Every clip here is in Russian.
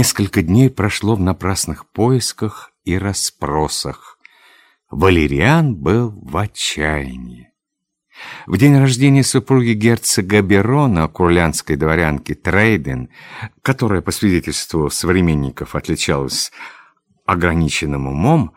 Несколько дней прошло в напрасных поисках и расспросах. Валериан был в отчаянии. В день рождения супруги герцога Берона, курлянской дворянки Трейден, которая, по свидетельству современников, отличалась ограниченным умом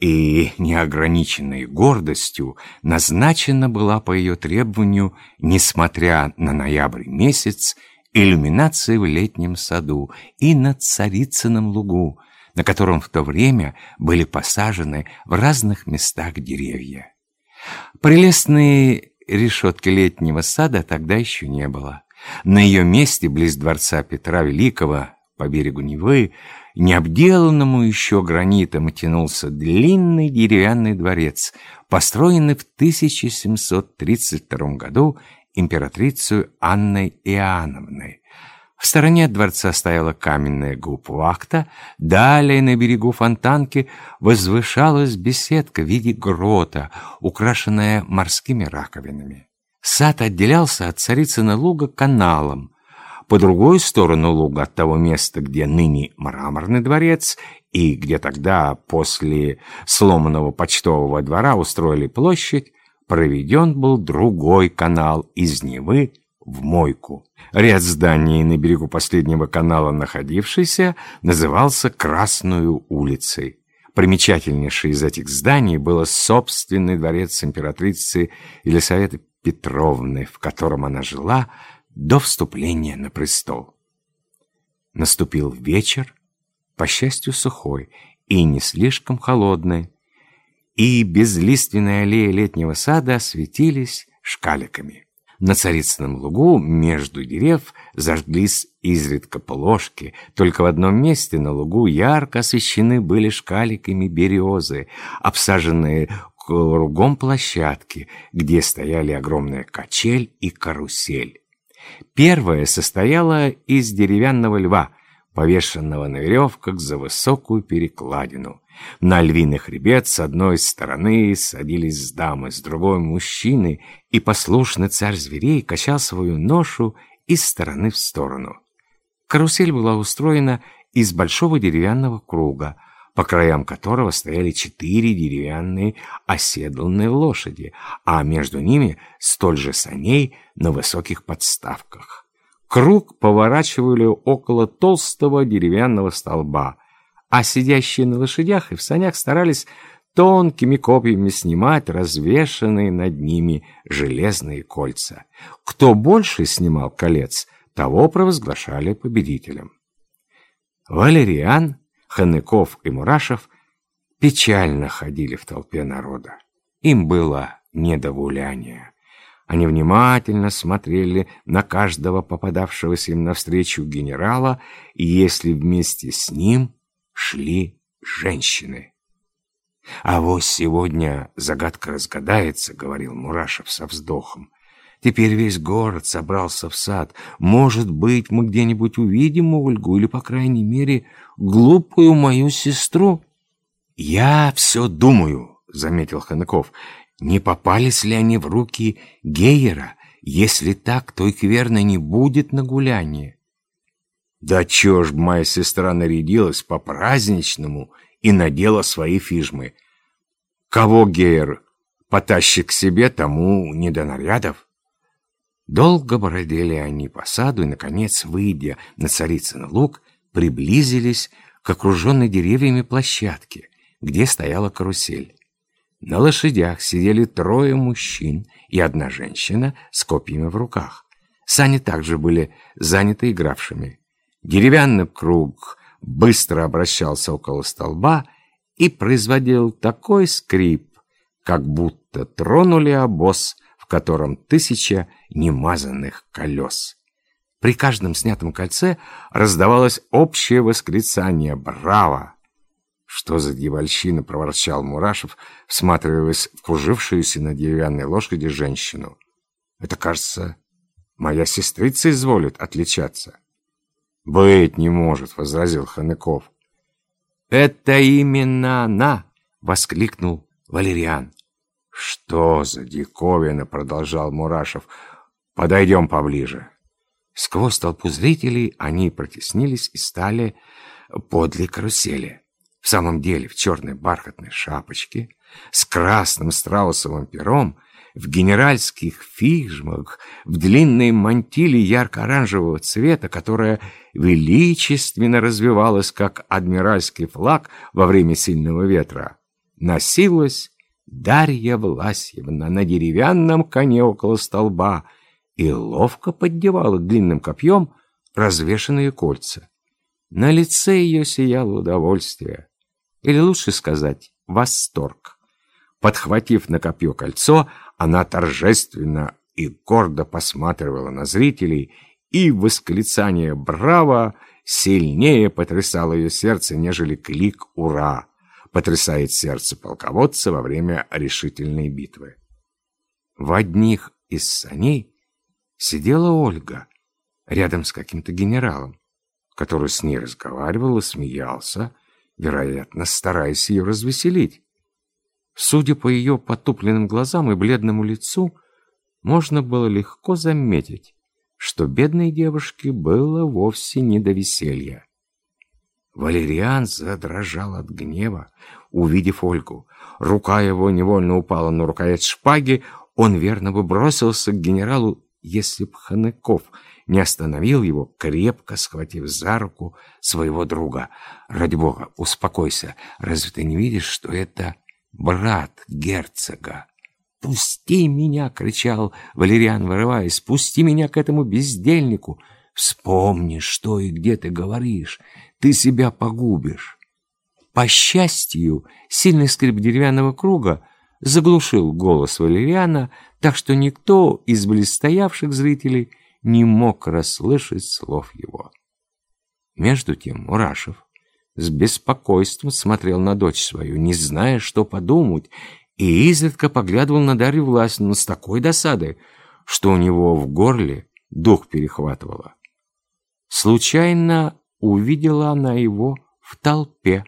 и неограниченной гордостью, назначена была по ее требованию, несмотря на ноябрь месяц, иллюминация в летнем саду и на Царицыном лугу, на котором в то время были посажены в разных местах деревья. Прелестные решетки летнего сада тогда еще не было. На ее месте, близ дворца Петра Великого, по берегу Невы, необделанному еще гранитом тянулся длинный деревянный дворец, построенный в 1732 году императрицей Анной Иоанновной. В стороне от дворца стояла каменная губ-вахта, далее на берегу фонтанки возвышалась беседка в виде грота, украшенная морскими раковинами. Сад отделялся от Царицына луга каналом. По другую сторону луга от того места, где ныне мраморный дворец и где тогда после сломанного почтового двора устроили площадь, проведен был другой канал из Невы в Мойку. Ряд зданий на берегу последнего канала находившийся назывался Красную улицей. Примечательнейшее из этих зданий было собственный дворец императрицы Елисаветы Петровны, в котором она жила до вступления на престол. Наступил вечер, по счастью, сухой и не слишком холодный, и безлиственные аллеи летнего сада осветились шкаликами. На Царицыном лугу между дерев зажглись изредка плошки, только в одном месте на лугу ярко освещены были шкаликами березы, обсаженные кругом площадки, где стояли огромная качель и карусель. Первая состояла из деревянного льва, повешенного на веревках за высокую перекладину. На львиный хребет с одной стороны садились дамы, с другой — мужчины, и послушный царь зверей качал свою ношу из стороны в сторону. Карусель была устроена из большого деревянного круга, по краям которого стояли четыре деревянные оседланные лошади, а между ними столь же саней на высоких подставках. Круг поворачивали около толстого деревянного столба — а сидящие на лошадях и в санях старались тонкими копьями снимать развешанные над ними железные кольца. Кто больше снимал колец, того провозглашали победителем. Валериан, Ханыков и Мурашев печально ходили в толпе народа. Им было недоволяние. Они внимательно смотрели на каждого попадавшегося им навстречу генерала, и если вместе с ним шли женщины. «А вот сегодня загадка разгадается», — говорил Мурашев со вздохом. «Теперь весь город собрался в сад. Может быть, мы где-нибудь увидим Ольгу или, по крайней мере, глупую мою сестру?» «Я все думаю», — заметил Ханыков. «Не попались ли они в руки Гейера? Если так, то их верно не будет на гулянии». Да чё ж моя сестра нарядилась по-праздничному и надела свои фижмы. Кого Гейер потащит к себе, тому не до нарядов. Долго бродили они по саду и, наконец, выйдя на Царицын луг, приблизились к окруженной деревьями площадке, где стояла карусель. На лошадях сидели трое мужчин и одна женщина с копьями в руках. Сани также были заняты игравшими. Деревянный круг быстро обращался около столба и производил такой скрип, как будто тронули обоз, в котором тысяча немазанных колес. При каждом снятом кольце раздавалось общее восклицание «Браво!». «Что за дьявольщина!» — проворчал Мурашев, всматриваясь в кружившуюся на деревянной лошади женщину. «Это, кажется, моя сестрица изволит отличаться». «Быть не может», — возразил Ханыков. «Это именно она!» — воскликнул Валериан. «Что за диковина?» — продолжал Мурашев. «Подойдем поближе». Сквозь толпу зрителей они протеснились и стали подле карусели. В самом деле, в черной бархатной шапочке, с красным страусовым пером, в генеральских фижмах, в длинной мантиле ярко-оранжевого цвета, которая величественно развивалась, как адмиральский флаг во время сильного ветра, носилась Дарья Власьевна на деревянном коне около столба и ловко поддевала длинным копьем развешанные кольца. На лице ее сияло удовольствие, или лучше сказать, восторг. Подхватив на копье кольцо, она торжественно и гордо посматривала на зрителей, и восклицание «Браво!» сильнее потрясало ее сердце, нежели клик «Ура!» потрясает сердце полководца во время решительной битвы. В одних из саней сидела Ольга рядом с каким-то генералом, который с ней разговаривал и смеялся, вероятно, стараясь ее развеселить. Судя по ее потупленным глазам и бледному лицу, можно было легко заметить, что бедной девушке было вовсе не до веселья. Валериан задрожал от гнева, увидев Ольгу. Рука его невольно упала на рукоять шпаги, он верно бы бросился к генералу, если б Ханыков не остановил его, крепко схватив за руку своего друга. «Ради бога, успокойся. Разве ты не видишь, что это брат герцога?» «Пусти меня!» — кричал Валериан, вырываясь. «Пусти меня к этому бездельнику! Вспомни, что и где ты говоришь. Ты себя погубишь!» По счастью, сильный скрип деревянного круга заглушил голос Валериана, так что никто из близстоявших зрителей не мог расслышать слов его. Между тем Мурашев с беспокойством смотрел на дочь свою, не зная, что подумать, и изредка поглядывал на Дарью Власину с такой досадой, что у него в горле дух перехватывало. Случайно увидела она его в толпе.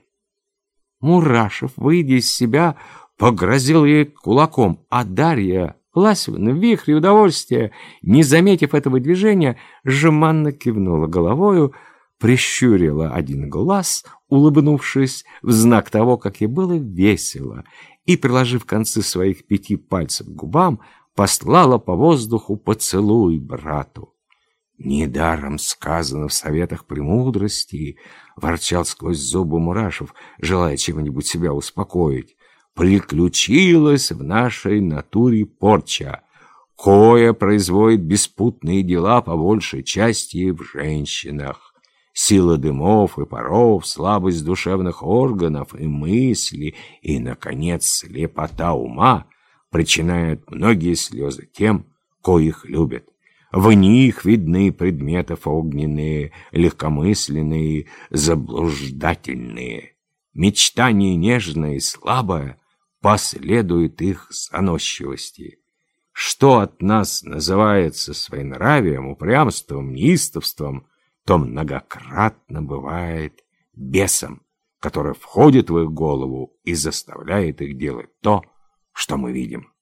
Мурашев, выйдя из себя, погрозил ей кулаком, а Дарья Власевна в вихре удовольствия, не заметив этого движения, жеманно кивнула головою, прищурила один глаз, улыбнувшись в знак того, как ей было весело, и, приложив концы своих пяти пальцев к губам, послала по воздуху поцелуй брату. Недаром сказано в советах премудрости, ворчал сквозь зубы Мурашев, желая чего-нибудь себя успокоить. Приключилась в нашей натуре порча, кое производит беспутные дела по большей части в женщинах. Сила дымов и паров, слабость душевных органов и мысли и, наконец, слепота ума причиняют многие слезы тем, коих любят. В них видны предметов огненные, легкомысленные, заблуждательные. Мечтание нежное и слабое последует их заносчивости. Что от нас называется своенравием, упрямством, неистовством, то многократно бывает бесом, который входит в их голову и заставляет их делать то, что мы видим.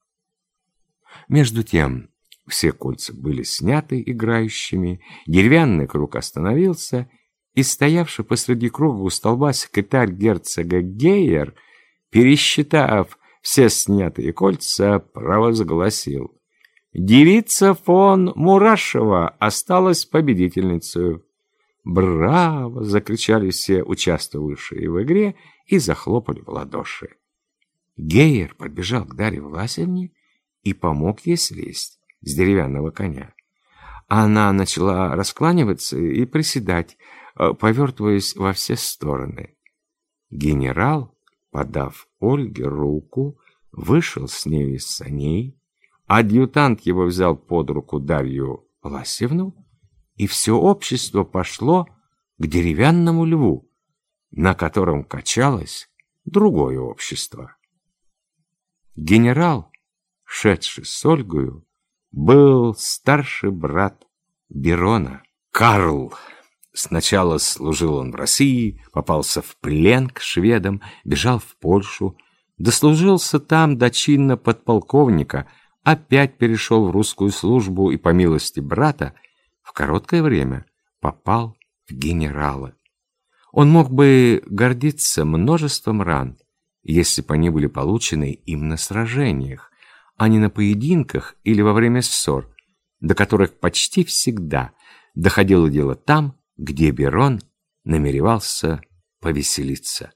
Между тем, все кольца были сняты играющими, деревянный круг остановился, и стоявший посреди круга у столба секретарь герцога Гейер, пересчитав все снятые кольца, провозгласил. Девица фон Мурашева осталась победительницей. «Браво!» — закричали все участвовавшие в игре и захлопали в ладоши. Гейер подбежал к Дарье Власевне и помог ей слезть с деревянного коня. Она начала раскланиваться и приседать, э, повертываясь во все стороны. Генерал, подав Ольге руку, вышел с нею из саней, адъютант его взял под руку Дарью Власевну, и все общество пошло к деревянному льву, на котором качалось другое общество. Генерал, шедший с Ольгою, был старший брат Берона, Карл. Сначала служил он в России, попался в плен к шведам, бежал в Польшу, дослужился там до чинно подполковника, опять перешел в русскую службу и, по милости брата, в короткое время попал в генералы. Он мог бы гордиться множеством ран, если бы они были получены им на сражениях, а не на поединках или во время ссор, до которых почти всегда доходило дело там, где Берон намеревался повеселиться.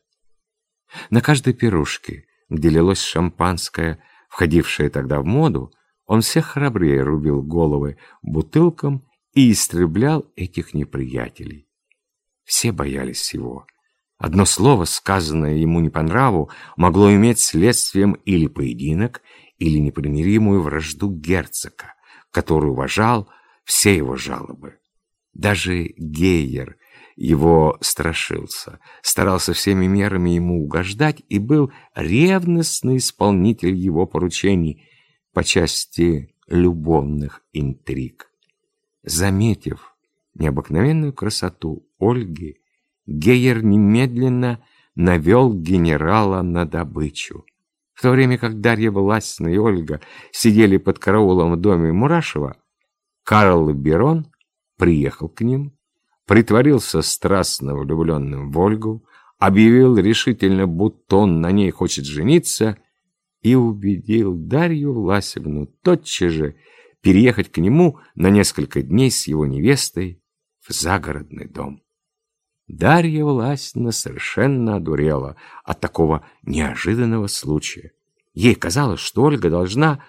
На каждой пирушке, где лилось шампанское, входившее тогда в моду, он всех храбрее рубил головы бутылкам и истреблял этих неприятелей. Все боялись его. Одно слово, сказанное ему не по нраву, могло иметь следствием или поединок, или непримиримую вражду герцога, который уважал все его жалобы. Даже Гейер его страшился, старался всеми мерами ему угождать и был ревностный исполнитель его поручений по части любовных интриг. Заметив необыкновенную красоту Ольги, Гейер немедленно навел генерала на добычу. В то время как Дарья Власина и Ольга сидели под караулом в доме Мурашева, Карл Берон приехал к ним, притворился страстно влюбленным в Ольгу, объявил решительно, будто он на ней хочет жениться, и убедил Дарью Власевну тотчас же переехать к нему на несколько дней с его невестой в загородный дом. Дарья Власьевна совершенно одурела от такого неожиданного случая. Ей казалось, что Ольга должна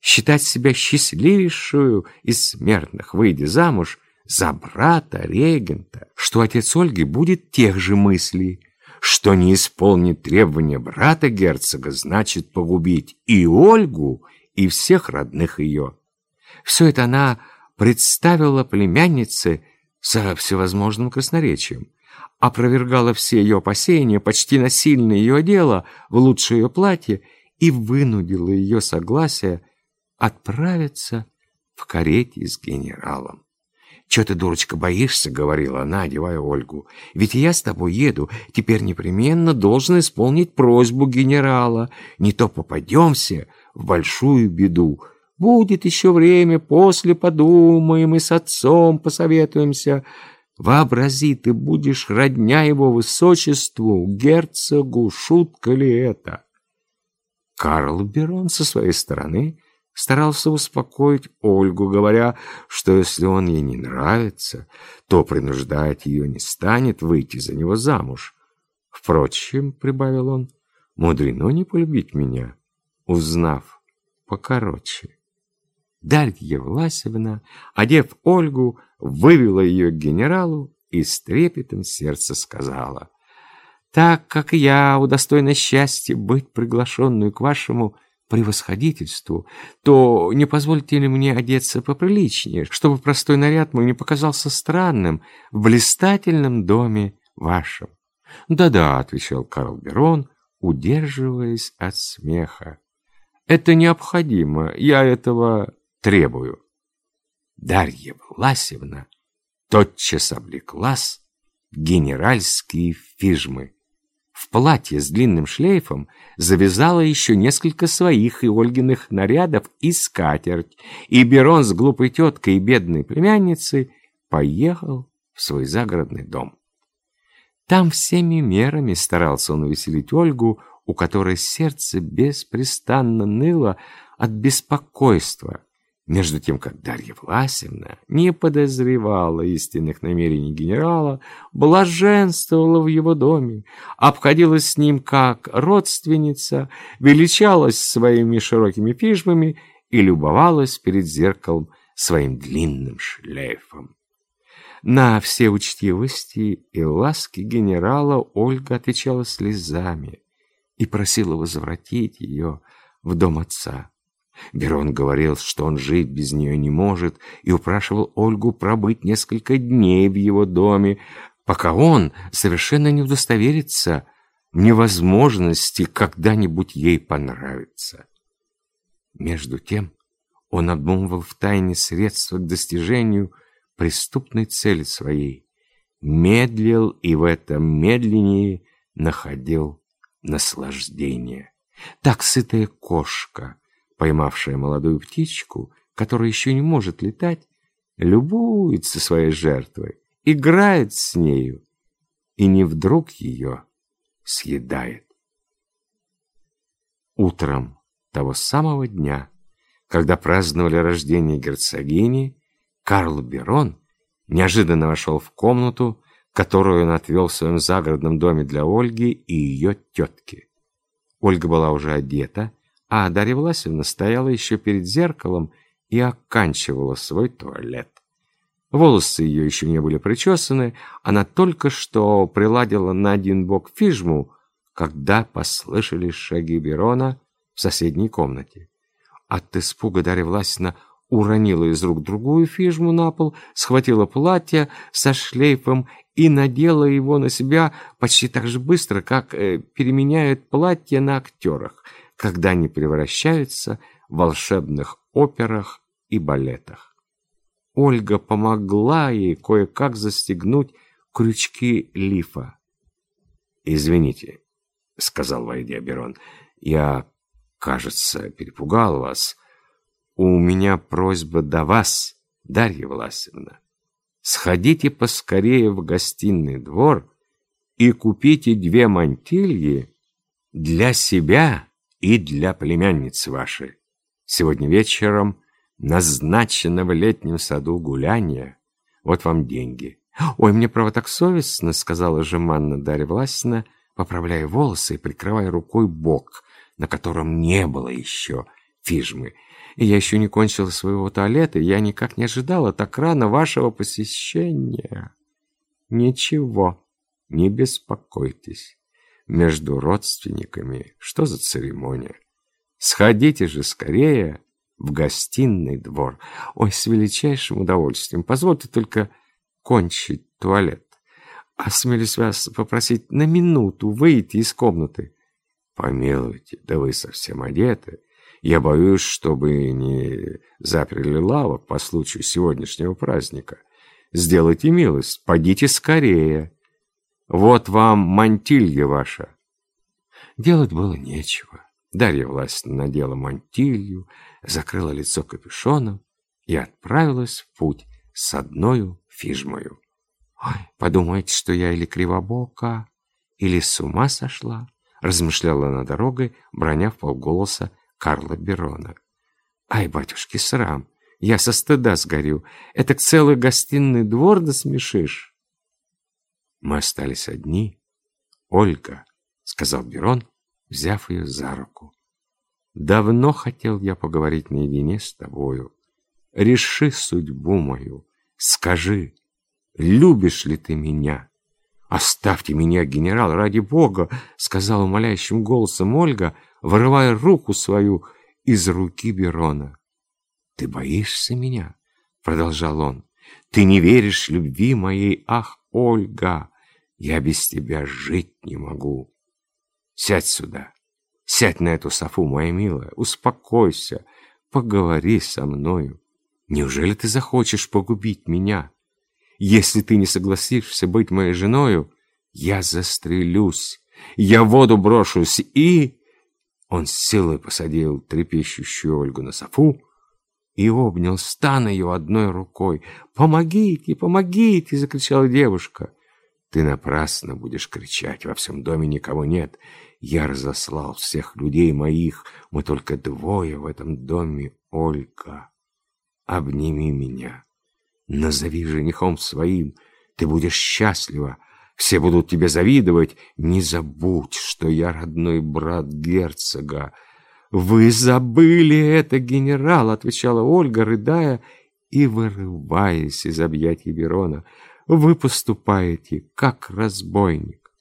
считать себя счастливейшую из смертных, выйдя замуж за брата регента, что отец Ольги будет тех же мыслей, что не исполнит требования брата герцога, значит погубить и Ольгу, и всех родных ее. Все это она представила племяннице со всевозможным красноречием, опровергала все ее опасения, почти насильно ее одела в лучшее ее платье и вынудила ее согласие отправиться в карете с генералом. «Чего ты, дурочка, боишься?» — говорила она, одевая Ольгу. «Ведь я с тобой еду. Теперь непременно должен исполнить просьбу генерала. Не то попадемся в большую беду. Будет еще время, после подумаем и с отцом посоветуемся. Вообрази, ты будешь родня его высочеству, герцогу, шутка ли это?» Карл Берон со своей стороны старался успокоить Ольгу, говоря, что если он ей не нравится, то принуждать ее не станет выйти за него замуж. Впрочем, — прибавил он, — мудрено не полюбить меня, узнав покороче. Дарья Власевна, одев Ольгу, вывела ее к генералу и с трепетом сердца сказала, «Так как я удостоена счастья быть приглашенную к вашему превосходительству, то не позвольте ли мне одеться поприличнее, чтобы простой наряд мой не показался странным в блистательном доме вашем. «Да-да», — отвечал Карл Берон, удерживаясь от смеха. «Это необходимо, я этого требую». Дарья Власевна тотчас облеклась в генеральские фижмы в платье с длинным шлейфом завязала еще несколько своих и Ольгиных нарядов и скатерть, и Берон с глупой теткой и бедной племянницей поехал в свой загородный дом. Там всеми мерами старался он увеселить Ольгу, у которой сердце беспрестанно ныло от беспокойства, между тем, как Дарья Власевна не подозревала истинных намерений генерала, блаженствовала в его доме, обходилась с ним как родственница, величалась своими широкими пижмами и любовалась перед зеркалом своим длинным шлейфом. На все учтивости и ласки генерала Ольга отвечала слезами и просила возвратить ее в дом отца. Берон говорил, что он жить без нее не может, и упрашивал Ольгу пробыть несколько дней в его доме, пока он совершенно не удостоверится в невозможности когда-нибудь ей понравиться. Между тем он обдумывал в тайне средства к достижению преступной цели своей, медлил и в этом медленнее находил наслаждение. Так сытая кошка — поймавшая молодую птичку, которая еще не может летать, любуется своей жертвой, играет с нею и не вдруг ее съедает. Утром того самого дня, когда праздновали рождение герцогини, Карл Берон неожиданно вошел в комнату, которую он отвел в своем загородном доме для Ольги и ее тетки. Ольга была уже одета, а Дарья Власевна стояла еще перед зеркалом и оканчивала свой туалет. Волосы ее еще не были причесаны, она только что приладила на один бок фижму, когда послышались шаги Берона в соседней комнате. От испуга Дарья Власина уронила из рук другую фижму на пол, схватила платье со шлейфом и надела его на себя почти так же быстро, как э, переменяют платье на актерах, когда они превращаются в волшебных операх и балетах. Ольга помогла ей кое-как застегнуть крючки лифа. «Извините», — сказал войдя Берон, — «я, кажется, перепугал вас. У меня просьба до вас, Дарья Власевна. Сходите поскорее в гостиный двор и купите две мантильи для себя и для племянницы вашей. Сегодня вечером назначено в летнем саду гуляние. Вот вам деньги. «Ой, мне, право, так совестно», — сказала жеманно Дарья Власина, поправляя волосы и прикрывая рукой бок, на котором не было еще фижмы. И я еще не кончила своего туалета, я никак не ожидала так рано вашего посещения. Ничего, не беспокойтесь. Между родственниками что за церемония? Сходите же скорее в гостиный двор. Ой, с величайшим удовольствием. Позвольте только кончить туалет. Осмелюсь вас попросить на минуту выйти из комнаты. Помилуйте, да вы совсем одеты. Я боюсь, чтобы не заперли лавок по случаю сегодняшнего праздника. Сделайте милость, подите скорее. Вот вам мантилья ваша. Делать было нечего. Дарья Власовна надела мантилью, закрыла лицо капюшоном и отправилась в путь с одною фижмою. «Ой, подумайте, что я или кривобока, или с ума сошла», размышляла на дорогой, броня в полголоса Карла Берона. «Ай, батюшки, срам! Я со стыда сгорю! Это целый гостиный двор досмешишь!» Мы остались одни. «Ольга», — сказал Берон, взяв ее за руку. «Давно хотел я поговорить наедине с тобою. Реши судьбу мою. Скажи, любишь ли ты меня?» «Оставьте меня, генерал, ради бога!» — сказал умоляющим голосом Ольга, вырывая руку свою из руки Берона. «Ты боишься меня?» — продолжал он. «Ты не веришь любви моей? Ах, Ольга, я без тебя жить не могу!» Сядь сюда. Сядь на эту софу, моя милая. Успокойся. Поговори со мною. Неужели ты захочешь погубить меня? Если ты не согласишься быть моей женою, я застрелюсь. Я в воду брошусь и... Он с силой посадил трепещущую Ольгу на софу и обнял стан ее одной рукой. «Помогите, помогите!» — закричала девушка. «Ты напрасно будешь кричать, во всем доме никого нет. Я разослал всех людей моих, мы только двое в этом доме, Ольга. Обними меня, назови женихом своим, ты будешь счастлива, все будут тебе завидовать. Не забудь, что я родной брат герцога. Вы забыли это, генерал, отвечала Ольга, рыдая и вырываясь из объятий Берона. Вы поступаете как разбойник.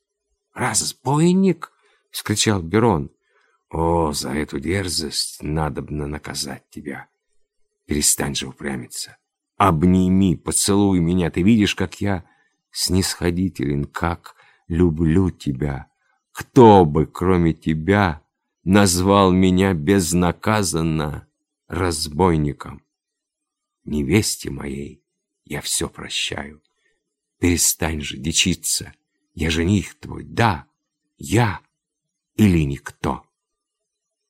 Разбойник? — вскричал Берон. «О, за эту дерзость надобно наказать тебя. Перестань же упрямиться. Обними, поцелуй меня. Ты видишь, как я снисходителен, как люблю тебя. Кто бы, кроме тебя, назвал меня безнаказанно разбойником? Невесте моей я все прощаю. Перестань же дичиться. Я жених твой, да, я или никто.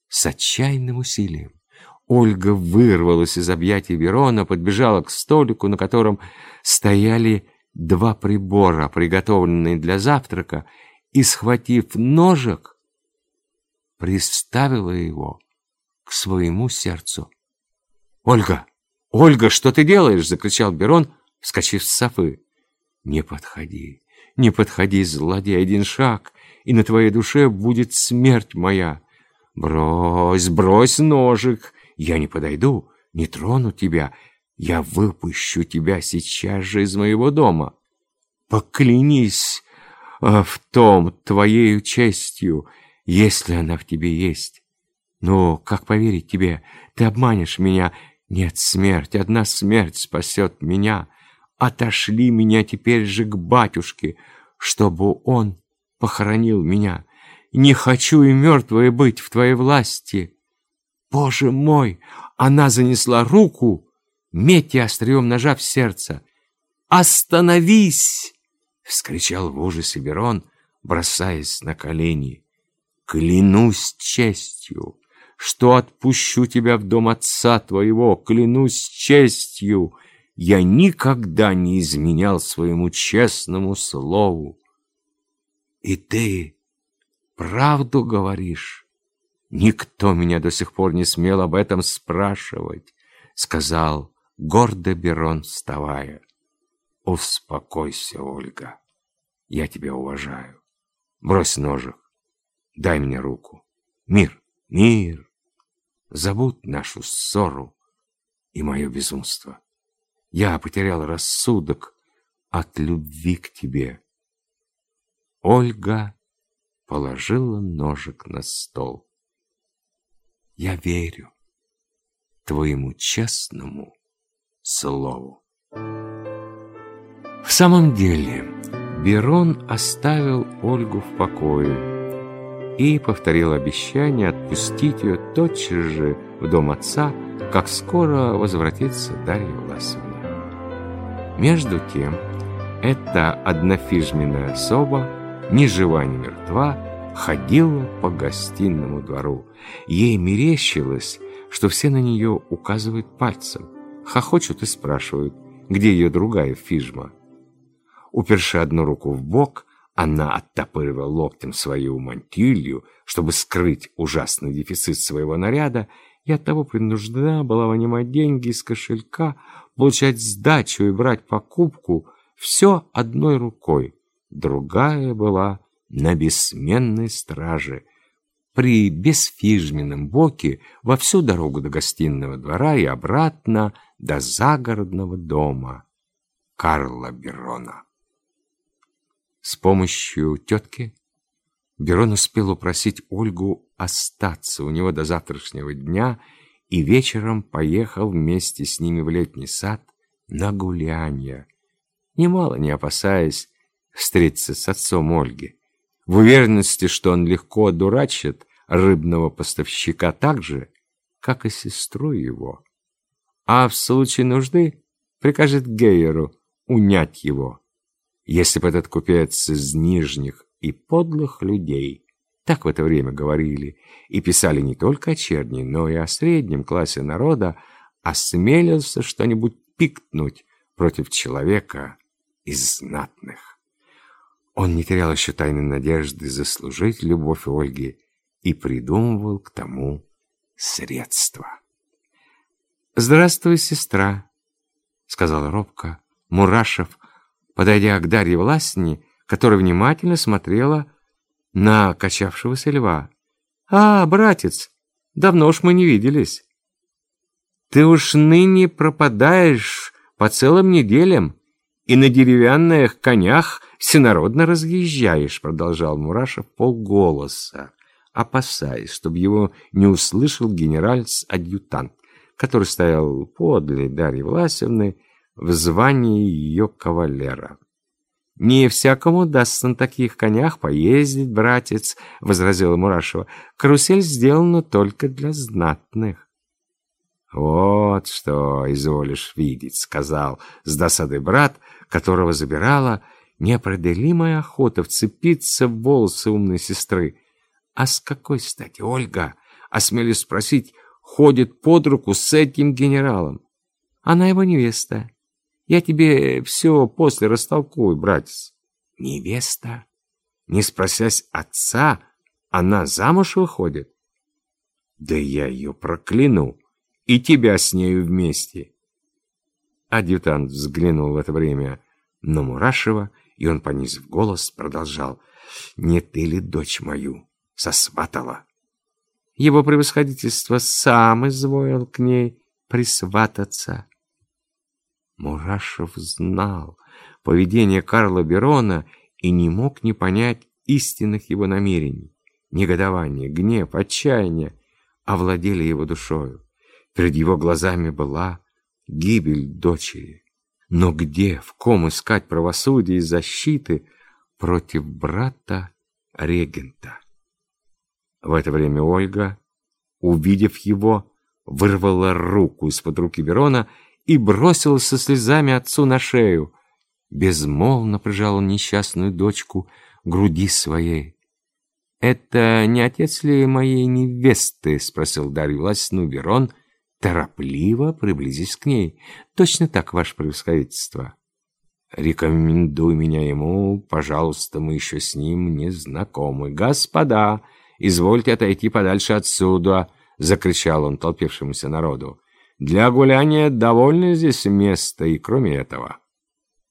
С отчаянным усилием Ольга вырвалась из объятий Верона, подбежала к столику, на котором стояли два прибора, приготовленные для завтрака, и, схватив ножик, приставила его к своему сердцу. «Ольга! Ольга, что ты делаешь?» — закричал Берон, вскочив с софы. «Не подходи, не подходи, злодей, один шаг, и на твоей душе будет смерть моя. Брось, брось ножик, я не подойду, не трону тебя, я выпущу тебя сейчас же из моего дома. Поклянись а, в том твоею честью, если она в тебе есть. Ну, как поверить тебе? Ты обманешь меня. Нет, смерть, одна смерть спасет меня. Отошли меня теперь же к батюшке, чтобы он похоронил меня. Не хочу и мертвой быть в твоей власти. Боже мой! Она занесла руку, метя острием ножа в сердце. «Остановись!» — вскричал в ужасе Берон, бросаясь на колени. «Клянусь честью, что отпущу тебя в дом отца твоего, клянусь честью, я никогда не изменял своему честному слову. И ты правду говоришь?» Никто меня до сих пор не смел об этом спрашивать, сказал гордо Берон, вставая. Успокойся, Ольга, я тебя уважаю. Брось ножик, дай мне руку. Мир, мир, забудь нашу ссору и мое безумство. Я потерял рассудок от любви к тебе. Ольга положила ножик на стол. Я верю твоему честному слову. В самом деле, Берон оставил Ольгу в покое и повторил обещание отпустить ее тотчас же в дом отца, как скоро возвратится Дарья Власовна. Между тем, эта однофижменная особа, ни жива, ни мертва, ходила по гостиному двору. Ей мерещилось, что все на нее указывают пальцем, хохочут и спрашивают, где ее другая фижма. Уперши одну руку в бок, она оттопыривала локтем свою мантилью, чтобы скрыть ужасный дефицит своего наряда, и оттого принуждена была вынимать деньги из кошелька, получать сдачу и брать покупку, все одной рукой. Другая была на бессменной страже, при бесфижменном боке во всю дорогу до гостиного двора и обратно до загородного дома Карла Берона. С помощью тетки Берон успел упросить Ольгу остаться у него до завтрашнего дня и вечером поехал вместе с ними в летний сад на гулянье, немало не опасаясь встретиться с отцом Ольги в уверенности, что он легко одурачит рыбного поставщика так же, как и сестру его. А в случае нужды прикажет Гейеру унять его. Если бы этот купец из нижних и подлых людей, так в это время говорили, и писали не только о черни, но и о среднем классе народа, осмелился что-нибудь пикнуть против человека из знатных. Он не терял еще тайной надежды заслужить любовь Ольги и придумывал к тому средства. «Здравствуй, сестра», — сказала робко Мурашев, подойдя к Дарье Власни, которая внимательно смотрела на качавшегося льва. «А, братец, давно уж мы не виделись. Ты уж ныне пропадаешь по целым неделям и на деревянных конях всенародно разъезжаешь», — продолжал Мурашев полголоса, опасаясь, чтобы его не услышал генераль-адъютант, который стоял подле Дарьи Власевны в звании ее кавалера. «Не всякому дастся на таких конях поездить, братец», — возразила Мурашева. «Карусель сделана только для знатных». «Вот что изволишь видеть», — сказал с досадой брат, которого забирала неопределимая охота вцепиться в волосы умной сестры. А с какой стати Ольга, осмелюсь спросить, ходит под руку с этим генералом? Она его невеста. Я тебе все после растолкую, братец. Невеста, не спросясь отца, она замуж выходит? Да я ее прокляну, и тебя с нею вместе. Адъютант взглянул в это время на Мурашева, и он, понизив голос, продолжал. «Не ты ли дочь мою сосватала?» Его превосходительство сам изволил к ней присвататься. Мурашев знал поведение Карла Берона и не мог не понять истинных его намерений. Негодование, гнев, отчаяние овладели его душою. Перед его глазами была гибель дочери. Но где, в ком искать правосудие и защиты против брата-регента? В это время Ольга, увидев его, вырвала руку из-под руки Верона и бросилась со слезами отцу на шею. Безмолвно прижала несчастную дочку груди своей. «Это не отец ли моей невесты?» — спросил Дарью Власину Верон, торопливо приблизись к ней. «Точно так, ваше превосходительство». «Рекомендуй меня ему, пожалуйста, мы еще с ним не знакомы. Господа, извольте отойти подальше отсюда!» — закричал он толпившемуся народу. «Для гуляния довольно здесь места, и кроме этого».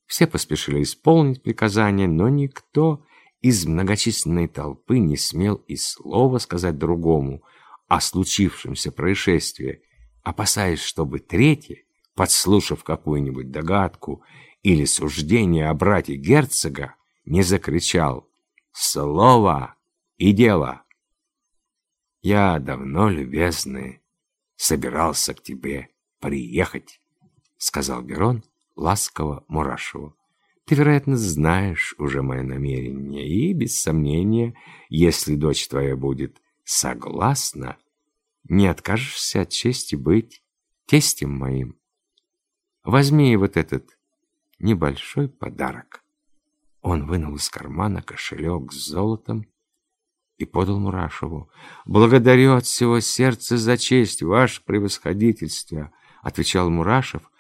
Все поспешили исполнить приказание, но никто из многочисленной толпы не смел и слова сказать другому о случившемся происшествии, опасаясь, чтобы третий, подслушав какую-нибудь догадку или суждение о брате герцога, не закричал «Слово и дело!» «Я давно, любезный, собирался к тебе приехать», — сказал Берон ласково Мурашеву. Ты, вероятно, знаешь уже мое намерение, и, без сомнения, если дочь твоя будет согласна, не откажешься от чести быть тестем моим. Возьми вот этот небольшой подарок. Он вынул из кармана кошелек с золотом и подал Мурашеву. «Благодарю от всего сердца за честь, ваше превосходительство», — отвечал Мурашев,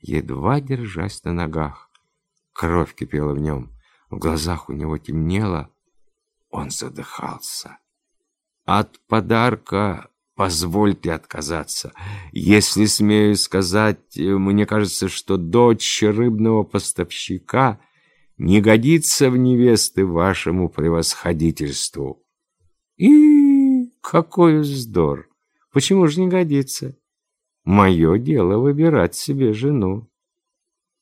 едва держась на ногах. Кровь кипела в нем, в глазах у него темнело. Он задыхался. От подарка позвольте отказаться. Если смею сказать, мне кажется, что дочь рыбного поставщика не годится в невесты вашему превосходительству. И какой вздор! Почему же не годится? Мое дело выбирать себе жену.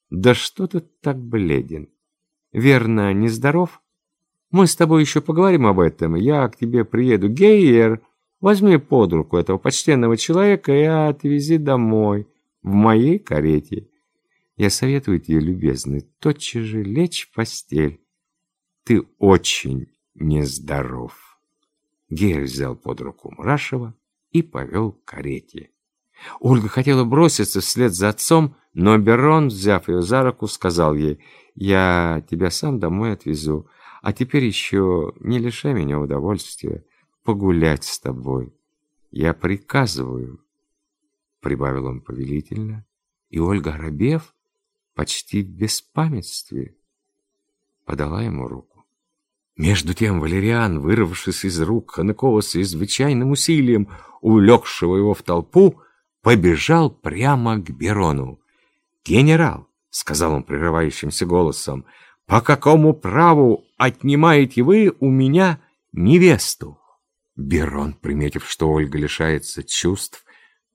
Да что ты так бледен? Верно, нездоров? Мы с тобой еще поговорим об этом. Я к тебе приеду. Гейер, возьми под руку этого почтенного человека и отвези домой, в моей карете. Я советую тебе, любезный, тотчас же лечь в постель. Ты очень нездоров. Гейер взял под руку Мурашева и повел к карете. Ольга хотела броситься вслед за отцом, но Берон, взяв ее за руку, сказал ей, «Я тебя сам домой отвезу, а теперь еще не лишай меня удовольствия погулять с тобой. Я приказываю», — прибавил он повелительно, и Ольга, робев, почти в беспамятстве, подала ему руку. Между тем Валериан, вырвавшись из рук Ханыкова с чрезвычайным усилием, увлекшего его в толпу, побежал прямо к Берону. «Генерал», — сказал он прерывающимся голосом, — «по какому праву отнимаете вы у меня невесту?» Берон, приметив, что Ольга лишается чувств,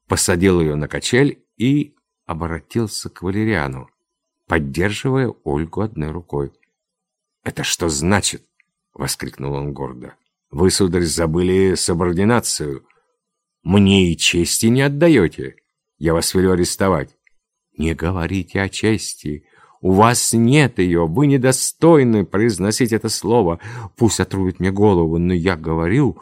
посадил ее на качель и обратился к Валериану, поддерживая Ольгу одной рукой. «Это что значит?» — воскликнул он гордо. «Вы, сударь, забыли субординацию. Мне и чести не отдаете. Я вас велю арестовать. Не говорите о чести. У вас нет ее, вы недостойны произносить это слово. Пусть отрубит мне голову, но я говорю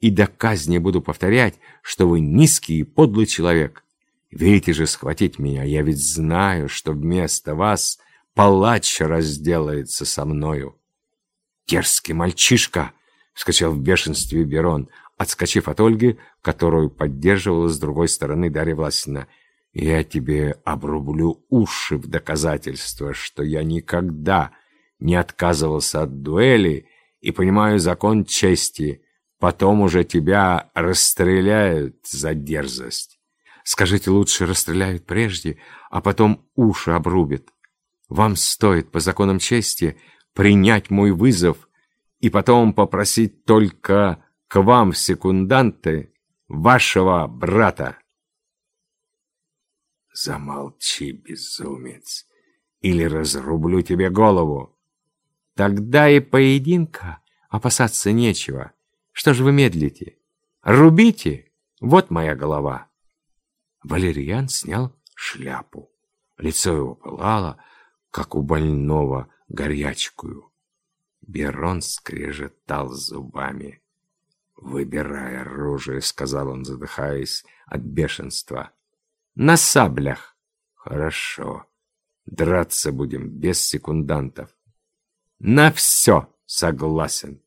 и до казни буду повторять, что вы низкий и подлый человек. Верите же схватить меня, я ведь знаю, что вместо вас палач разделается со мною. Дерзкий мальчишка! — вскочил в бешенстве Берон, отскочив от Ольги, которую поддерживала с другой стороны Дарья Власина. Я тебе обрублю уши в доказательство, что я никогда не отказывался от дуэли и понимаю закон чести. Потом уже тебя расстреляют за дерзость. Скажите, лучше расстреляют прежде, а потом уши обрубят. Вам стоит по законам чести принять мой вызов и потом попросить только к вам секунданты вашего брата. Замолчи, безумец, или разрублю тебе голову. Тогда и поединка опасаться нечего. Что же вы медлите? Рубите! Вот моя голова. Валерьян снял шляпу. Лицо его пылало, как у больного, горячкую. Берон скрежетал зубами. «Выбирай оружие», — сказал он, задыхаясь от бешенства. «На саблях». «Хорошо. Драться будем без секундантов». «На все согласен».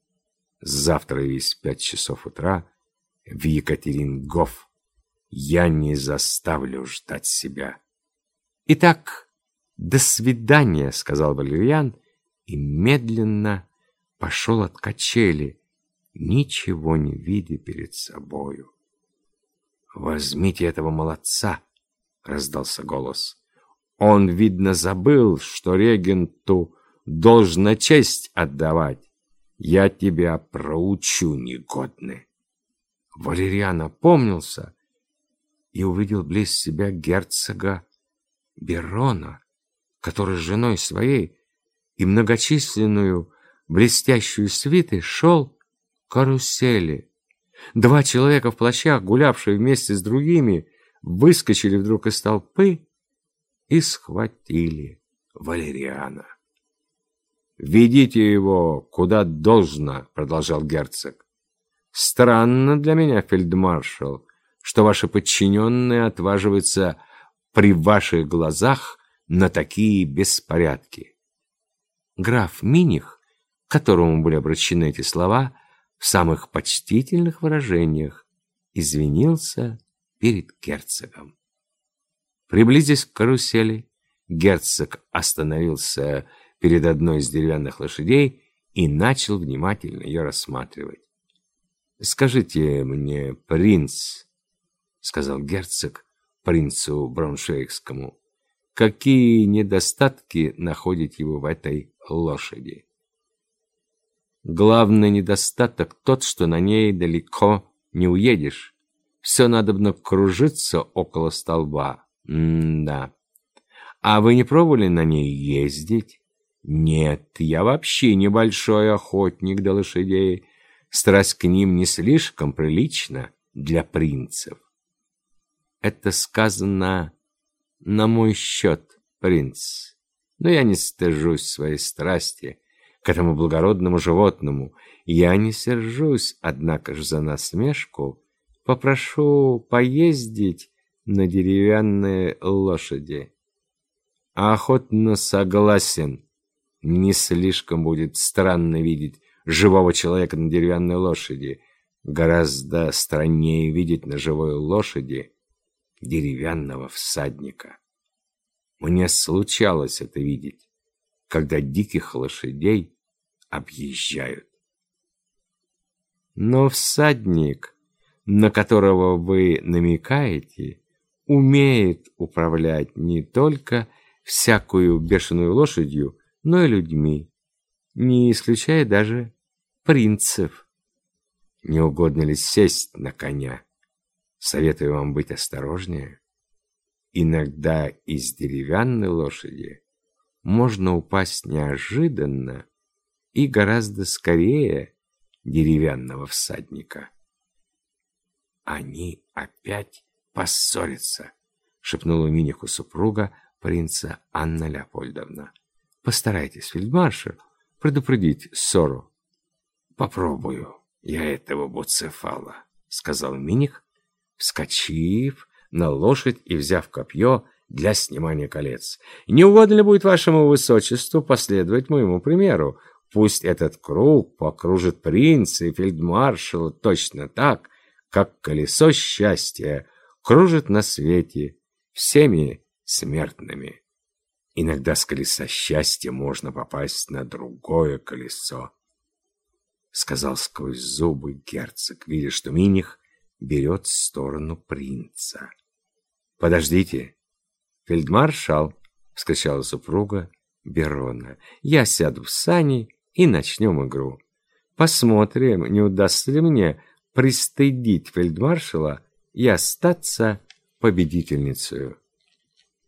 Завтра весь пять часов утра в Екатерингоф. Я не заставлю ждать себя. «Итак, до свидания», — сказал Валерьян, и медленно пошел от качели, ничего не видя перед собою. «Возьмите этого молодца!» — раздался голос. «Он, видно, забыл, что регенту должна честь отдавать. Я тебя проучу, негодный!» Валериан опомнился и увидел близ себя герцога Берона, который с женой своей и многочисленную блестящую свиты шел карусели. Два человека в плащах, гулявшие вместе с другими, выскочили вдруг из толпы и схватили Валериана. «Ведите его куда должно», — продолжал герцог. «Странно для меня, фельдмаршал, что ваши подчиненные отваживаются при ваших глазах на такие беспорядки». Граф Миних которому были обращены эти слова, в самых почтительных выражениях извинился перед герцогом. Приблизясь к карусели, герцог остановился перед одной из деревянных лошадей и начал внимательно ее рассматривать. «Скажите мне, принц», — сказал герцог принцу Брауншвейгскому, «какие недостатки находите вы в этой лошади?» Главный недостаток тот, что на ней далеко не уедешь. Все надобно кружиться около столба. М-да. А вы не пробовали на ней ездить? Нет, я вообще небольшой охотник до лошадей. Страсть к ним не слишком прилична для принцев. Это сказано на мой счет, принц. Но я не стыжусь своей страсти к этому благородному животному. Я не сержусь, однако же за насмешку попрошу поездить на деревянной лошади. Охотно согласен. Не слишком будет странно видеть живого человека на деревянной лошади. Гораздо страннее видеть на живой лошади деревянного всадника. Мне случалось это видеть когда диких лошадей объезжают. Но всадник, на которого вы намекаете, умеет управлять не только всякую бешеную лошадью, но и людьми, не исключая даже принцев. Не угодно ли сесть на коня? Советую вам быть осторожнее. Иногда из деревянной лошади можно упасть неожиданно и гораздо скорее деревянного всадника. «Они опять поссорятся», — шепнула Миниху супруга принца Анна Леопольдовна. «Постарайтесь, фельдмаршал, предупредить ссору». «Попробую я этого буцефала», — сказал Миних, вскочив на лошадь и взяв копье, — для снимания колец. Не угодно ли будет вашему высочеству последовать моему примеру? Пусть этот круг покружит принца и фельдмаршала точно так, как колесо счастья кружит на свете всеми смертными. Иногда с колеса счастья можно попасть на другое колесо. Сказал сквозь зубы герцог, видя, что Миних берет сторону принца. «Подождите, фельдмаршал!» — вскричала супруга Берона. «Я сяду в сани и начнем игру. Посмотрим, не удастся ли мне пристыдить фельдмаршала и остаться победительницей.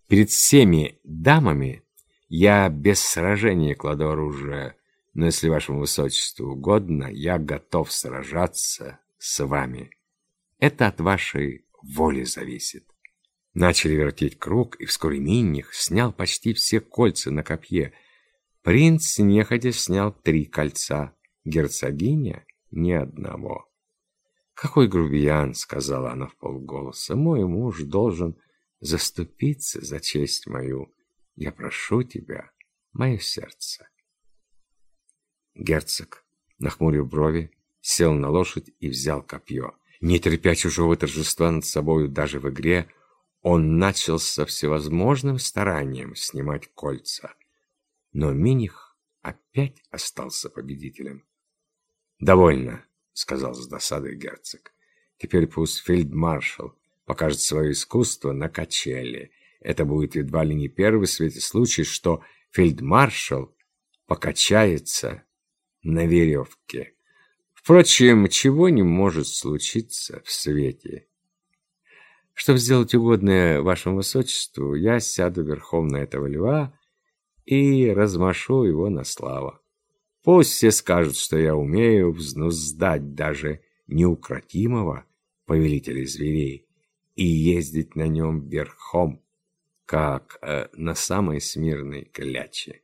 Перед всеми дамами я без сражения кладу оружие, но если вашему высочеству угодно, я готов сражаться с вами. Это от вашей воли зависит. Начали вертеть круг, и вскоре Минних снял почти все кольца на копье. Принц нехотя снял три кольца, герцогиня — ни одного. «Какой грубиян!» — сказала она в полголоса. «Мой муж должен заступиться за честь мою. Я прошу тебя, мое сердце». Герцог, нахмурив брови, сел на лошадь и взял копье. Не терпя чужого торжества над собою даже в игре, он начал со всевозможным старанием снимать кольца. Но Миних опять остался победителем. «Довольно», — сказал с досадой герцог. «Теперь пусть фельдмаршал покажет свое искусство на качели. Это будет едва ли не первый в свете случай, что фельдмаршал покачается на веревке. Впрочем, чего не может случиться в свете. Чтобы сделать угодное вашему высочеству, я сяду верхом на этого льва и размашу его на славу. Пусть все скажут, что я умею взнуздать даже неукротимого повелителя зверей и ездить на нем верхом, как э, на самой смирной кляче.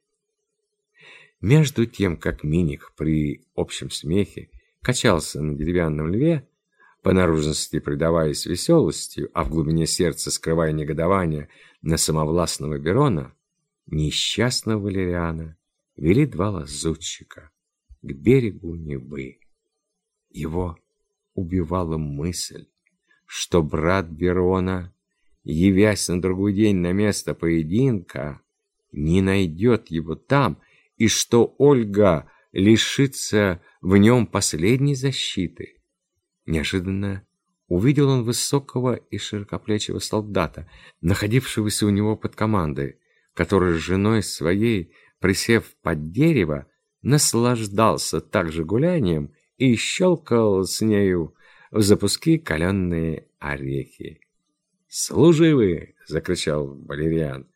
Между тем, как Миник при общем смехе качался на деревянном льве, по наружности предаваясь веселостью, а в глубине сердца скрывая негодование на самовластного Берона, несчастного Валериана вели два лазутчика к берегу Невы. Его убивала мысль, что брат Берона, явясь на другой день на место поединка, не найдет его там, и что Ольга лишится в нем последней защиты. Неожиданно увидел он высокого и широкоплечего солдата, находившегося у него под командой, который с женой своей присев под дерево, наслаждался также гулянием и щелкал с нею в запуски каленые орехи. «Служивые!» — закричал Валериан.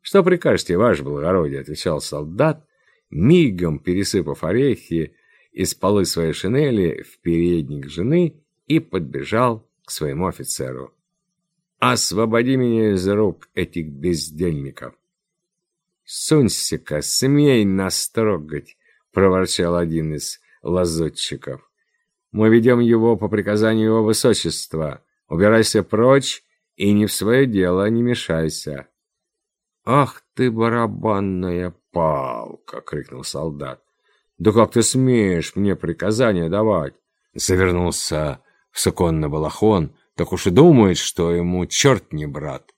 «Что прикажете, ваше благородие?» — отвечал солдат, мигом пересыпав орехи из полы своей шинели в передник жены и подбежал к своему офицеру. «Освободи меня из рук этих бездельников!» «Сунься-ка, смей нас трогать!» — проворчал один из лазутчиков. «Мы ведем его по приказанию его высочества. Убирайся прочь и не в свое дело не мешайся». «Ах ты, барабанная палка!» — крикнул солдат. «Да как ты смеешь мне приказания давать?» Завернулся в суконный балахон, так уж и думает, что ему черт не брат.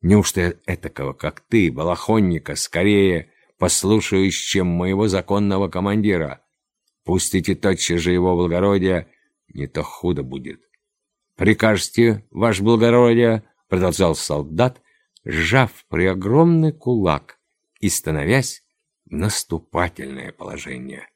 Неужто этакого, как ты, балахонника, скорее послушаюсь, чем моего законного командира? Пустите тотчас же его благородие, не то худо будет. Прикажете, ваше благородие, продолжал солдат, сжав при огромный кулак и становясь наступательное положение.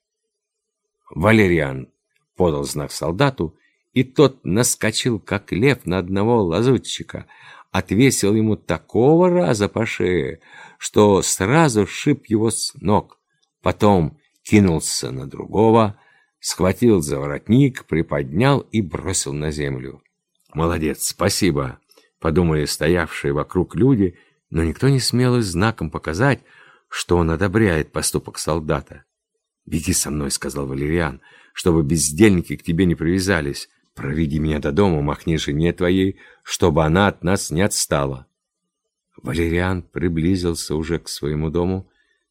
Валериан подал знак солдату, и тот наскочил, как лев, на одного лазутчика — отвесил ему такого раза по шее, что сразу шиб его с ног. Потом кинулся на другого, схватил за воротник, приподнял и бросил на землю. «Молодец, спасибо!» — подумали стоявшие вокруг люди, но никто не смел и знаком показать, что он одобряет поступок солдата. «Беги со мной», — сказал Валериан, — «чтобы бездельники к тебе не привязались. Проведи меня до дома, махни жене твоей, чтобы она от нас не отстала. Валериан приблизился уже к своему дому,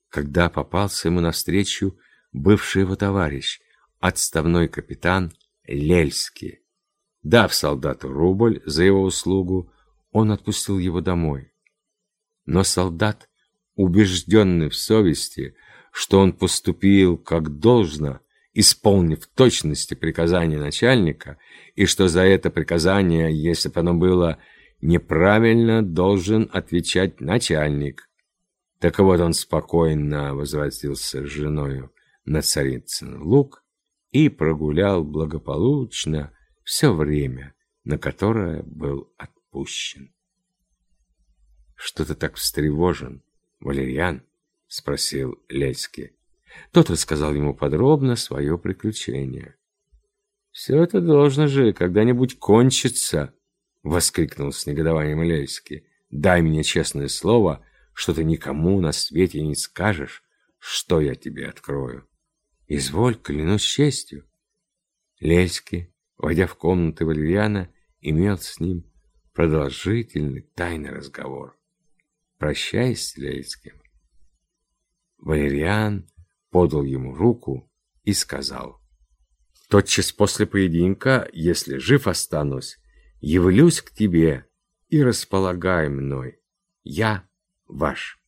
когда попался ему навстречу бывший его товарищ, отставной капитан Лельский. Дав солдату рубль за его услугу, он отпустил его домой. Но солдат, убежденный в совести, что он поступил как должно, исполнив точности приказание начальника, и что за это приказание, если бы оно было неправильно, должен отвечать начальник. Так вот он спокойно возвратился с женою на Царицын луг и прогулял благополучно все время, на которое был отпущен. «Что ты так встревожен, Валерьян?» — спросил Лельский. Тот рассказал ему подробно свое приключение. «Все это должно же когда-нибудь кончиться!» — воскликнул с негодованием Лельский. «Дай мне честное слово, что ты никому на свете не скажешь, что я тебе открою. Изволь, клянусь честью». Лельский, войдя в комнаты Валерьяна, имел с ним продолжительный тайный разговор. Прощаясь с Лельским, Валериан подал ему руку и сказал, «Тотчас после поединка, если жив останусь, явлюсь к тебе и располагай мной. Я ваш».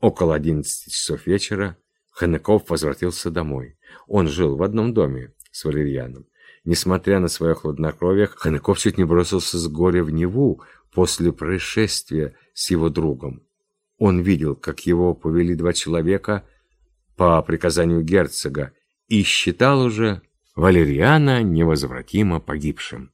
Около одиннадцати часов вечера Ханаков возвратился домой. Он жил в одном доме с Валерьяном. Несмотря на свое хладнокровие, Ханаков чуть не бросился с горя в Неву после происшествия с его другом. Он видел, как его повели два человека по приказанию герцога и считал уже Валериана невозвратимо погибшим.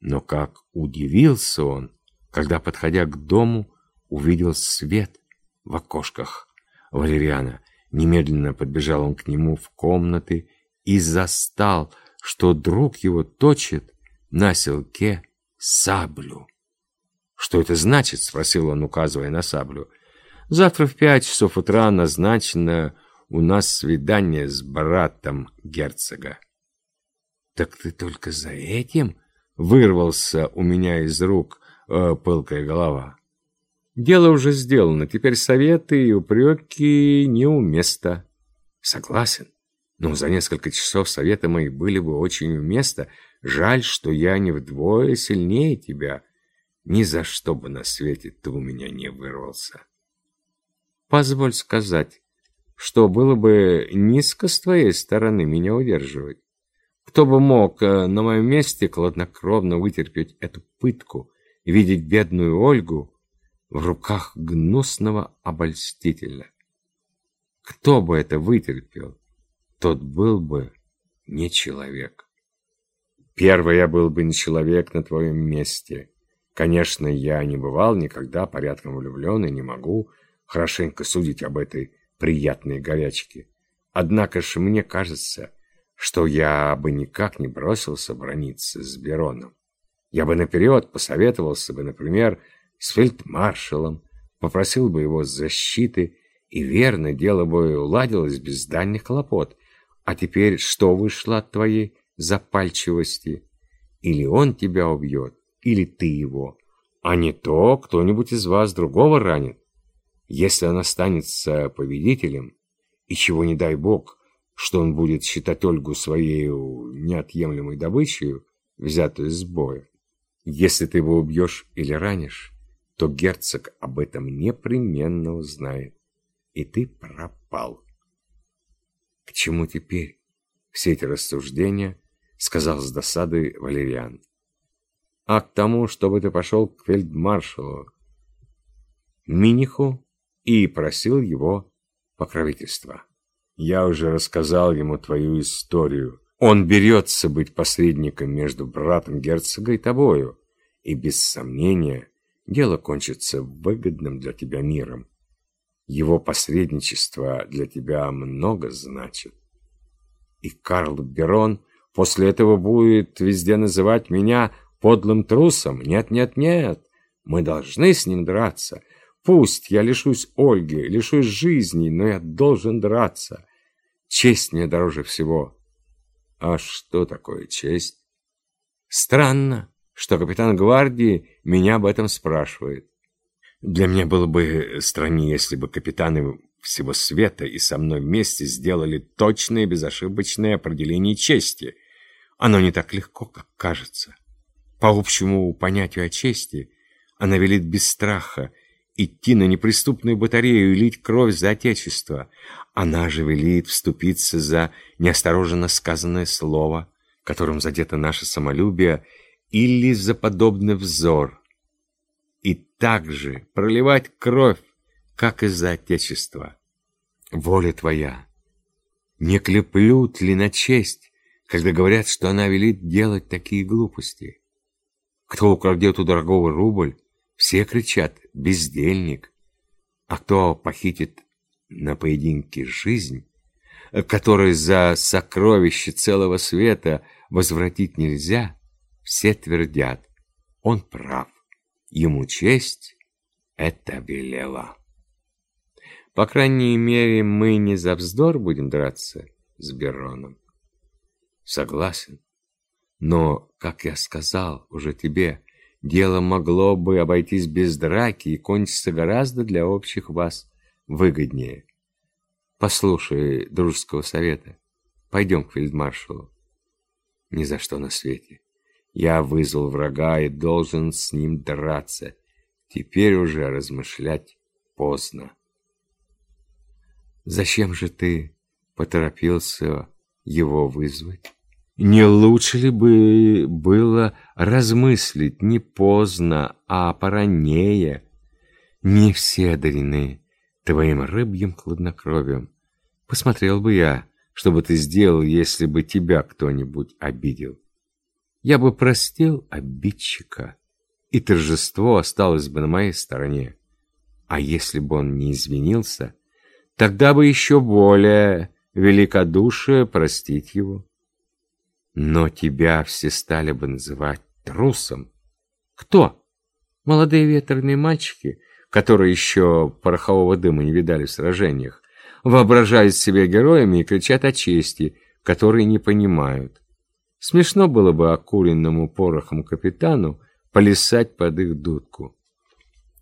Но как удивился он, когда, подходя к дому, увидел свет в окошках Валериана. Немедленно подбежал он к нему в комнаты и застал, что друг его точит на селке саблю. «Что это значит?» — спросил он, указывая на саблю. «Завтра в пять часов утра назначено у нас свидание с братом герцога». «Так ты только за этим?» — вырвался у меня из рук э, пылкая голова. «Дело уже сделано, теперь советы и упреки не у места». «Согласен, но за несколько часов советы мои были бы очень у места. Жаль, что я не вдвое сильнее тебя». Ни за что бы на свете ты у меня не вырвался. Позволь сказать, что было бы низко с твоей стороны меня удерживать. Кто бы мог э, на моем месте кладнокровно вытерпеть эту пытку и видеть бедную Ольгу в руках гнусного обольстителя? Кто бы это вытерпел, тот был бы не человек. Первый я был бы не человек на твоем месте — Конечно, я не бывал никогда порядком влюблен и не могу хорошенько судить об этой приятной горячке. Однако же мне кажется, что я бы никак не бросился брониться с Бероном. Я бы наперед посоветовался бы, например, с фельдмаршалом, попросил бы его защиты, и верно, дело бы уладилось без дальних хлопот. А теперь что вышло от твоей запальчивости? Или он тебя убьет, или ты его, а не то кто-нибудь из вас другого ранит. Если он останется победителем, и чего не дай бог, что он будет считать Ольгу своей неотъемлемой добычей, взятую с боя. Если ты его убьешь или ранишь, то герцог об этом непременно узнает, и ты пропал. К чему теперь все эти рассуждения, сказал с досадой Валериан а к тому, чтобы ты пошел к фельдмаршалу Миниху и просил его покровительства. Я уже рассказал ему твою историю. Он берется быть посредником между братом герцога и тобою, и без сомнения дело кончится выгодным для тебя миром. Его посредничество для тебя много значит. И Карл Берон после этого будет везде называть меня подлым трусом. Нет, нет, нет. Мы должны с ним драться. Пусть я лишусь Ольги, лишусь жизни, но я должен драться. Честь мне дороже всего. А что такое честь? Странно, что капитан гвардии меня об этом спрашивает. Для меня было бы страннее, если бы капитаны всего света и со мной вместе сделали точное безошибочное определение чести. Оно не так легко, как кажется. По общему понятию о чести, Она велит без страха идти на неприступную батарею и лить кровь за Отечество. Она же велит вступиться за неосторожно сказанное слово, которым задето наше самолюбие, или за подобный взор. И также проливать кровь, как и за Отечество. Воля твоя. Не клеплют ли на честь, когда говорят, что она велит делать такие глупости? Кто украдет у дорогого рубль, все кричат «бездельник», а кто похитит на поединке жизнь, которой за сокровище целого света возвратить нельзя, все твердят, он прав, ему честь это велела. По крайней мере, мы не за вздор будем драться с Бероном. Согласен. Но, как я сказал уже тебе, дело могло бы обойтись без драки и кончиться гораздо для общих вас выгоднее. Послушай дружеского совета. Пойдем к фельдмаршалу. Ни за что на свете. Я вызвал врага и должен с ним драться. Теперь уже размышлять поздно. Зачем же ты поторопился его вызвать? Не лучше ли бы было размыслить не поздно, а поранее? Не все одарены твоим рыбьим хладнокровием. Посмотрел бы я, что бы ты сделал, если бы тебя кто-нибудь обидел. Я бы простил обидчика, и торжество осталось бы на моей стороне. А если бы он не извинился, тогда бы еще более великодушие простить его. Но тебя все стали бы называть трусом. Кто? Молодые ветреные мальчики, которые еще порохового дыма не видали в сражениях, воображают себя героями и кричат о чести, которые не понимают. Смешно было бы окуренному порохом капитану плясать под их дудку.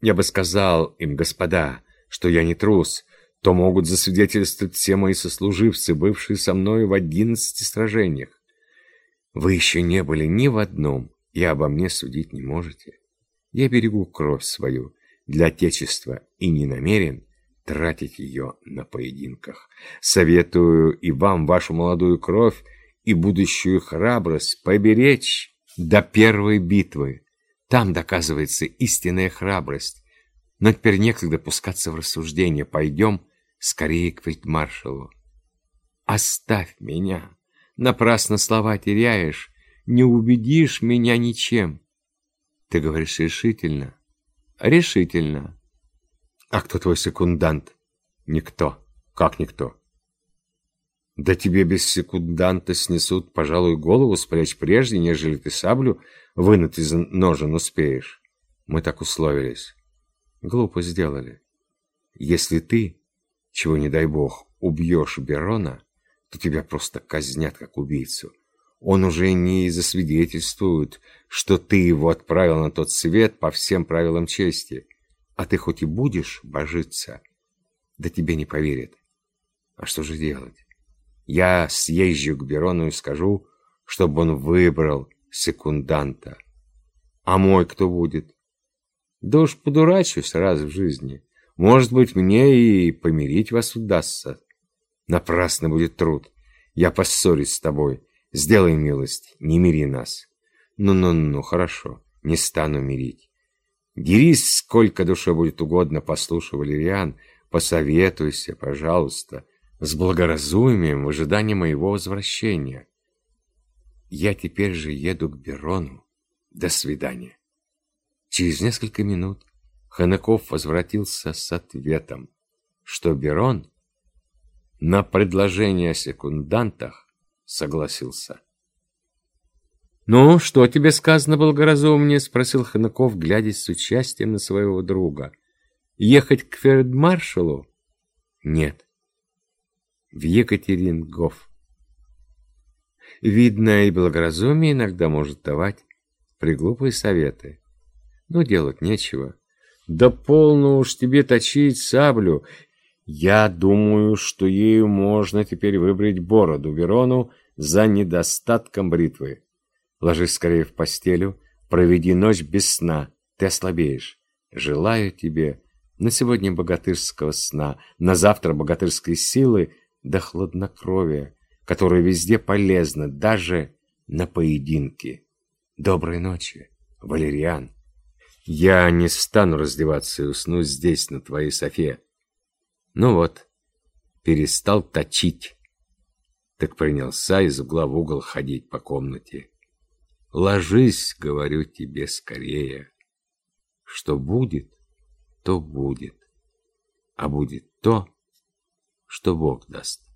Я бы сказал им, господа, что я не трус, то могут засвидетельствовать все мои сослуживцы, бывшие со мной в одиннадцати сражениях. Вы еще не были ни в одном, и обо мне судить не можете. Я берегу кровь свою для Отечества и не намерен тратить ее на поединках. Советую и вам вашу молодую кровь и будущую храбрость поберечь до первой битвы. Там доказывается истинная храбрость. Но теперь некогда пускаться в рассуждения. Пойдем скорее к фельдмаршалу. Оставь меня. Напрасно слова теряешь. Не убедишь меня ничем. Ты говоришь решительно. Решительно. А кто твой секундант? Никто. Как никто? Да тебе без секунданта снесут, пожалуй, голову спрячь прежде, нежели ты саблю вынуть из ножен успеешь. Мы так условились. Глупо сделали. Если ты, чего не дай бог, убьешь Берона, то тебя просто казнят как убийцу. Он уже не засвидетельствует, что ты его отправил на тот свет по всем правилам чести. А ты хоть и будешь божиться, да тебе не поверят. А что же делать? Я съезжу к Берону и скажу, чтобы он выбрал секунданта. А мой кто будет? Да уж подурачусь раз в жизни. Может быть, мне и помирить вас удастся. Напрасно будет труд. Я поссорюсь с тобой. Сделай милость, не мири нас. Ну-ну-ну, хорошо, не стану мирить. Дерись, сколько душе будет угодно, послушай, Валериан, посоветуйся, пожалуйста с благоразумием в ожидании моего возвращения. Я теперь же еду к Берону. До свидания. Через несколько минут Ханаков возвратился с ответом, что Берон на предложение о секундантах согласился. «Ну, что тебе сказано благоразумнее?» — спросил Ханаков, глядя с участием на своего друга. «Ехать к фельдмаршалу?» «Нет в Екатерингоф. Видно, и благоразумие иногда может давать приглупые советы. Но делать нечего. Да полно уж тебе точить саблю. Я думаю, что ею можно теперь выбрать бороду Верону за недостатком бритвы. Ложись скорее в постелю, проведи ночь без сна. ты ослабеешь. Желаю тебе на сегодня богатырского сна, на завтра богатырской силы да хладнокровия, которое везде полезно, даже на поединке. Доброй ночи, Валериан. Я не стану раздеваться и усну здесь, на твоей софе. Ну вот, перестал точить. Так принялся из угла в угол ходить по комнате. Ложись, говорю тебе, скорее. Что будет, то будет. А будет то, что Бог даст.